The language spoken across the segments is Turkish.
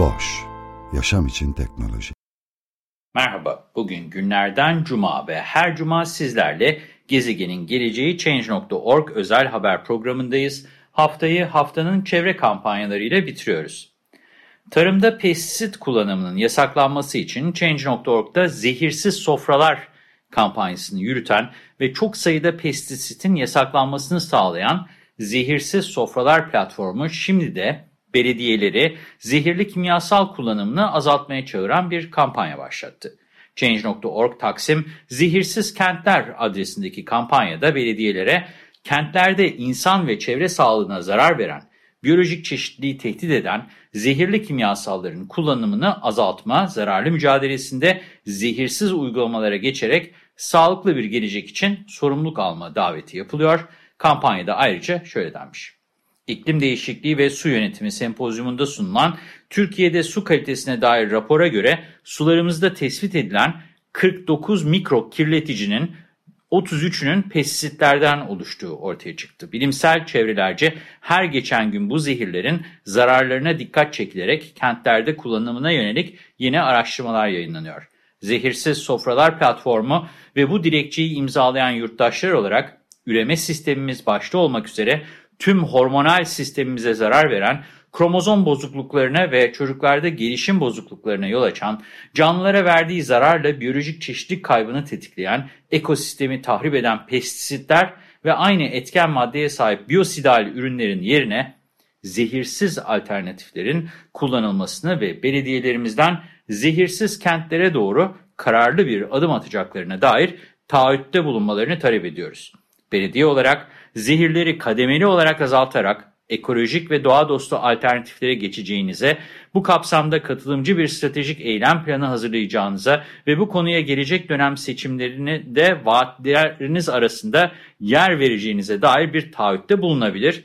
Boş, yaşam için teknoloji. Merhaba, bugün günlerden cuma ve her cuma sizlerle Gezegenin Geleceği Change.org özel haber programındayız. Haftayı haftanın çevre kampanyalarıyla bitiriyoruz. Tarımda pestisit kullanımının yasaklanması için Change.org'da zehirsiz sofralar kampanyasını yürüten ve çok sayıda pestisitin yasaklanmasını sağlayan Zehirsiz Sofralar platformu şimdi de belediyeleri zehirli kimyasal kullanımını azaltmaya çağıran bir kampanya başlattı. Change.org Taksim Zehirsiz Kentler adresindeki kampanyada belediyelere kentlerde insan ve çevre sağlığına zarar veren, biyolojik çeşitliliği tehdit eden zehirli kimyasalların kullanımını azaltma, zararlı mücadelesinde zehirsiz uygulamalara geçerek sağlıklı bir gelecek için sorumluluk alma daveti yapılıyor. Kampanyada ayrıca şöyle denmiş. İklim Değişikliği ve Su Yönetimi Sempozyumunda sunulan Türkiye'de su kalitesine dair rapora göre sularımızda tespit edilen 49 mikro kirleticinin 33'ünün pestisitlerden oluştuğu ortaya çıktı. Bilimsel çevrelerce her geçen gün bu zehirlerin zararlarına dikkat çekilerek kentlerde kullanımına yönelik yeni araştırmalar yayınlanıyor. Zehirsiz Sofralar Platformu ve bu dilekçeyi imzalayan yurttaşlar olarak üreme sistemimiz başta olmak üzere tüm hormonal sistemimize zarar veren, kromozom bozukluklarına ve çocuklarda gelişim bozukluklarına yol açan, canlılara verdiği zararla biyolojik çeşitlilik kaybını tetikleyen, ekosistemi tahrip eden pestisitler ve aynı etken maddeye sahip biyosidal ürünlerin yerine zehirsiz alternatiflerin kullanılmasını ve belediyelerimizden zehirsiz kentlere doğru kararlı bir adım atacaklarına dair taahhütte bulunmalarını talep ediyoruz. Belediye olarak zehirleri kademeli olarak azaltarak ekolojik ve doğa dostu alternatiflere geçeceğinize, bu kapsamda katılımcı bir stratejik eylem planı hazırlayacağınıza ve bu konuya gelecek dönem seçimlerini de vaatleriniz arasında yer vereceğinize dair bir taahhütte bulunabilir.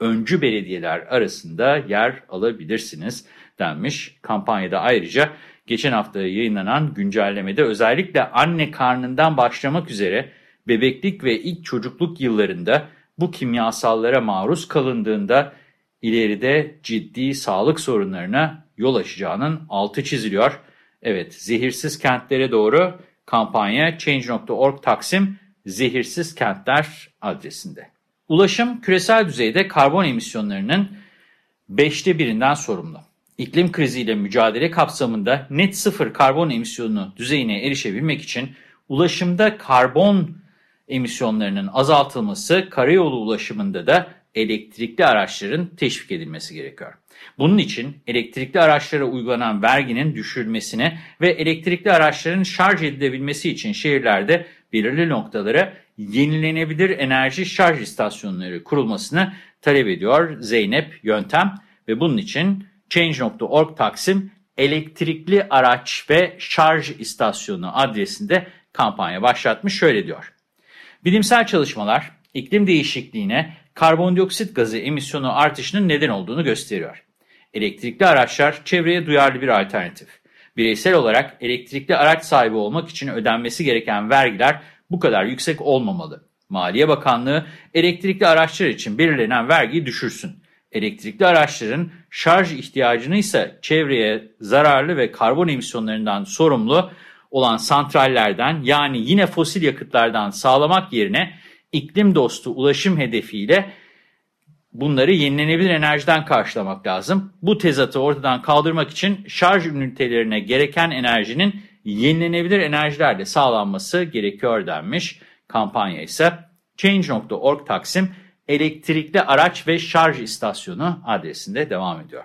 Öncü belediyeler arasında yer alabilirsiniz denmiş. Kampanyada ayrıca geçen hafta yayınlanan güncellemede özellikle anne karnından başlamak üzere bebeklik ve ilk çocukluk yıllarında bu kimyasallara maruz kalındığında ileride ciddi sağlık sorunlarına yol açacağının altı çiziliyor. Evet, zehirsiz kentlere doğru kampanya Change.org Taksim Zehirsiz Kentler adresinde. Ulaşım küresel düzeyde karbon emisyonlarının beşte birinden sorumlu. İklim kriziyle mücadele kapsamında net sıfır karbon emisyonu düzeyine erişebilmek için ulaşımda karbon emisyonlarının azaltılması, karayolu ulaşımında da elektrikli araçların teşvik edilmesi gerekiyor. Bunun için elektrikli araçlara uygulanan verginin düşürülmesine ve elektrikli araçların şarj edilebilmesi için şehirlerde belirli noktalara yenilenebilir enerji şarj istasyonları kurulmasını talep ediyor Zeynep Yöntem ve bunun için Change.org Taksim elektrikli araç ve şarj istasyonu adresinde kampanya başlatmış şöyle diyor. Bilimsel çalışmalar iklim değişikliğine karbondioksit gazı emisyonu artışının neden olduğunu gösteriyor. Elektrikli araçlar çevreye duyarlı bir alternatif. Bireysel olarak elektrikli araç sahibi olmak için ödenmesi gereken vergiler bu kadar yüksek olmamalı. Maliye Bakanlığı elektrikli araçlar için belirlenen vergiyi düşürsün. Elektrikli araçların şarj ihtiyacını ise çevreye zararlı ve karbon emisyonlarından sorumlu olan santrallerden yani yine fosil yakıtlardan sağlamak yerine iklim dostu ulaşım hedefiyle bunları yenilenebilir enerjiden karşılamak lazım. Bu tezatı ortadan kaldırmak için şarj ünitelerine gereken enerjinin yenilenebilir enerjilerle sağlanması gerekiyor denmiş. Kampanya ise Change.org Taksim elektrikli araç ve şarj istasyonu adresinde devam ediyor.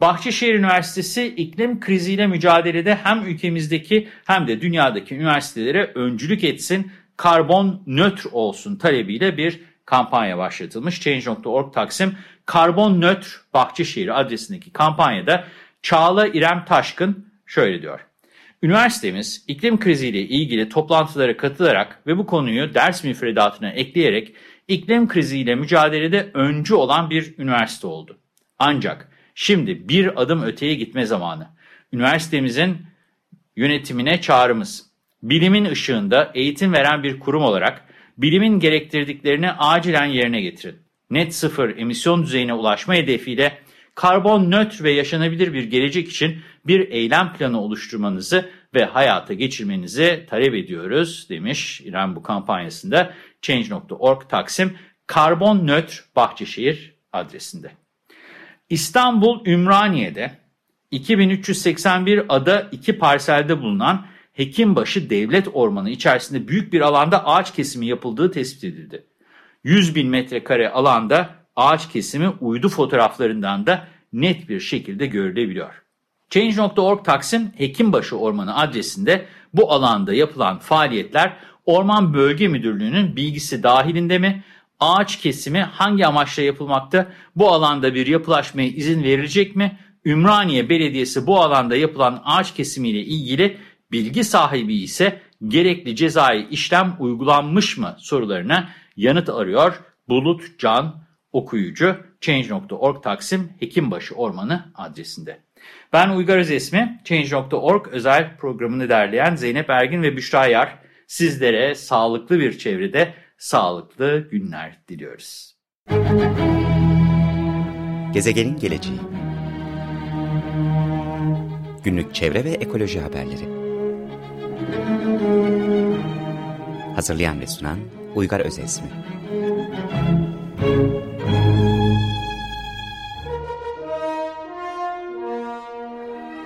Bahçeşehir Üniversitesi iklim kriziyle mücadelede hem ülkemizdeki hem de dünyadaki üniversitelere öncülük etsin, karbon nötr olsun talebiyle bir kampanya başlatılmış. Change.org Taksim Karbon Nötr Bahçeşehir adresindeki kampanyada Çağla İrem Taşkın şöyle diyor. Üniversitemiz iklim kriziyle ilgili toplantılara katılarak ve bu konuyu ders müfredatına ekleyerek iklim kriziyle mücadelede öncü olan bir üniversite oldu. Ancak şimdi bir adım öteye gitme zamanı. Üniversitemizin yönetimine çağrımız. Bilimin ışığında eğitim veren bir kurum olarak bilimin gerektirdiklerini acilen yerine getirin. Net sıfır emisyon düzeyine ulaşma hedefiyle karbon nötr ve yaşanabilir bir gelecek için bir eylem planı oluşturmanızı ve hayata geçirmenizi talep ediyoruz demiş İrem bu kampanyasında Change.org Taksim Karbon Nötr Bahçeşehir adresinde. İstanbul Ümraniye'de 2381 ada iki parselde bulunan Hekimbaşı Devlet Ormanı içerisinde büyük bir alanda ağaç kesimi yapıldığı tespit edildi. 100 bin metrekare alanda ağaç kesimi uydu fotoğraflarından da net bir şekilde görülebiliyor. Change.org Taksim Hekimbaşı Ormanı adresinde bu alanda yapılan faaliyetler Orman Bölge Müdürlüğü'nün bilgisi dahilinde mi? Ağaç kesimi hangi amaçla yapılmakta? Bu alanda bir yapılaşmaya izin verilecek mi? Ümraniye Belediyesi bu alanda yapılan ağaç kesimiyle ilgili bilgi sahibi ise gerekli cezai işlem uygulanmış mı sorularına yanıt arıyor. Bulut Can okuyucu Change.org Taksim Hekimbaşı Ormanı adresinde. Ben Uygar Özesmi, Change.org özel programını derleyen Zeynep Ergin ve Büşra Yar sizlere sağlıklı bir çevrede sağlıklı günler diliyoruz. Gezegenin geleceği. Günlük çevre ve ekoloji haberleri. Hazırlayan ve sunan Uygar Özesmi.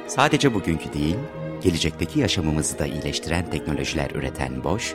Sadece bugünkü değil, gelecekteki yaşamımızı da iyileştiren teknolojiler üreten Boş,